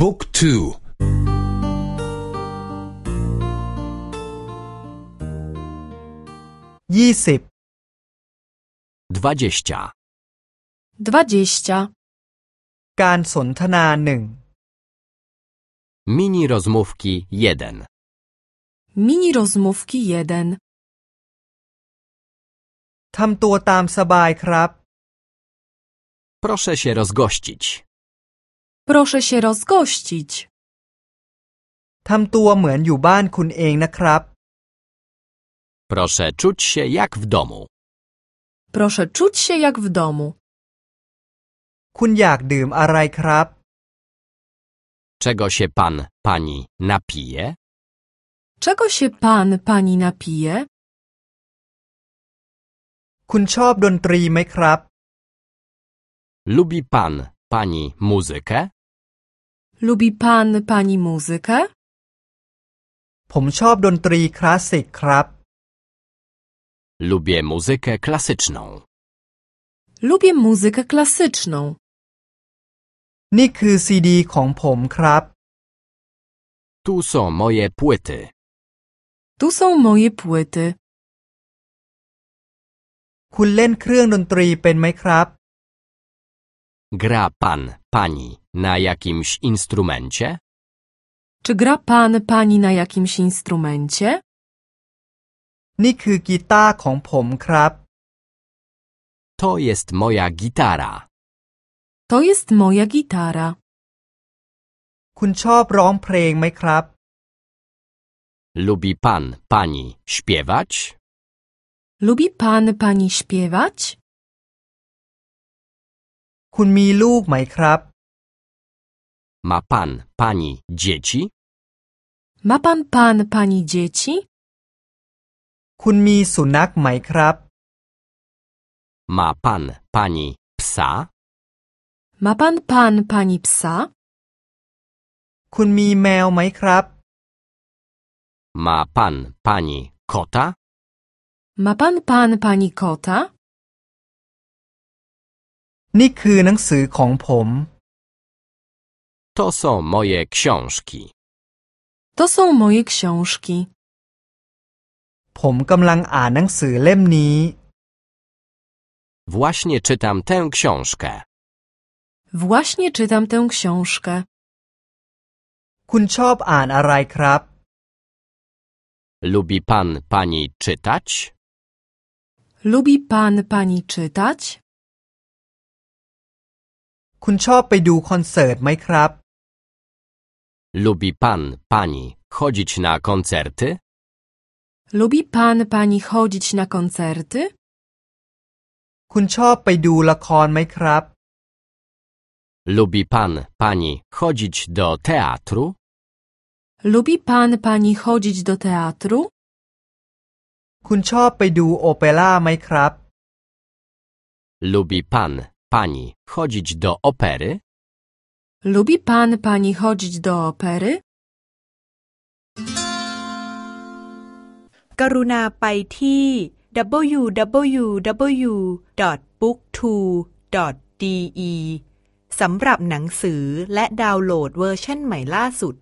บุ๊กทูยี่สิบ dwadzieścia, 20. การสนทนาหนึ่ง mini rozmówki jeden, Mini rozmówki 1. ทำตัวตามสบายครับ proszę się rozgościć, Proszę się rozgościć. ทำตัวเหมือนอยู่บ้านคุณเองนะครับ proszę czuć się jak w domu, Proszę czuć się jak w domu. คุณอยากดื่มอะไรครับ czego się pan, pani napije, Czego się pan, pani napije? คุณชอบดนตรีไหมครับ lubi pan, pani muzykę, Lubi pan, pani muzykę? ผมชอบดนตรีคลาสสิกครับ lubię muzykę klasyczną, Lubię muzykę klasyczną. นี่คือซีดีของผมครับ tu są moje płyty, Tu są moje płyty. คุณเล่นเครื่องดนตรีเป็นไหมครับ gra pan, pani na jakimś instrumencie, Czy gra pan, pani na jakimś instrumencie? นี่คือกีตาร์ของผมครับ to jest moja gitara, To jest moja gitara. คุณชอบร้องเพลงไหมครับ lubi pan, pani śpiewać, Lubi pan, pani śpiewać? คุณมีลูกไหมครับ ma pan, pani dzieci, Ma pan, pan, pani dzieci? คุณมีสุนัขไหมครับ ma pan, pani psa, Ma pan, pan, pani psa? คุณมีแมวไหมครับ ma pan, pani kota, Ma pan, pan, pani kota? นี่คือหนังสือของผม To są moje książki. To są moje książki. ผมกำลังอ่านหนังสือเล่มนี้ Właśnie czytam tę książkę. Właśnie czytam tę książkę. คุณชอบอ่านอะไรครับ Lubi pan pani czytać? Lubi pan pani czytać? คุณชอบไปดูคอนเสิร์ตไหมครับ Lubi pan, pani chodzić na koncerty? Lubi pan, pani chodzić na koncerty? คุณชอบไปดูละครไหมครับ Lubi pan, pani chodzić do teatru? Lubi pan, pani chodzić do teatru? คุณชอบไปดูโอเปร่าไหมครับ Lubi pan, pani chodzić do opery? Lubi pan, pani chodzić do opery? กรุณาไปที่ www.booktwo.de สำหรับหนังสือและดาวน์โหลดเวอร์ชันใหม่ล่าสุด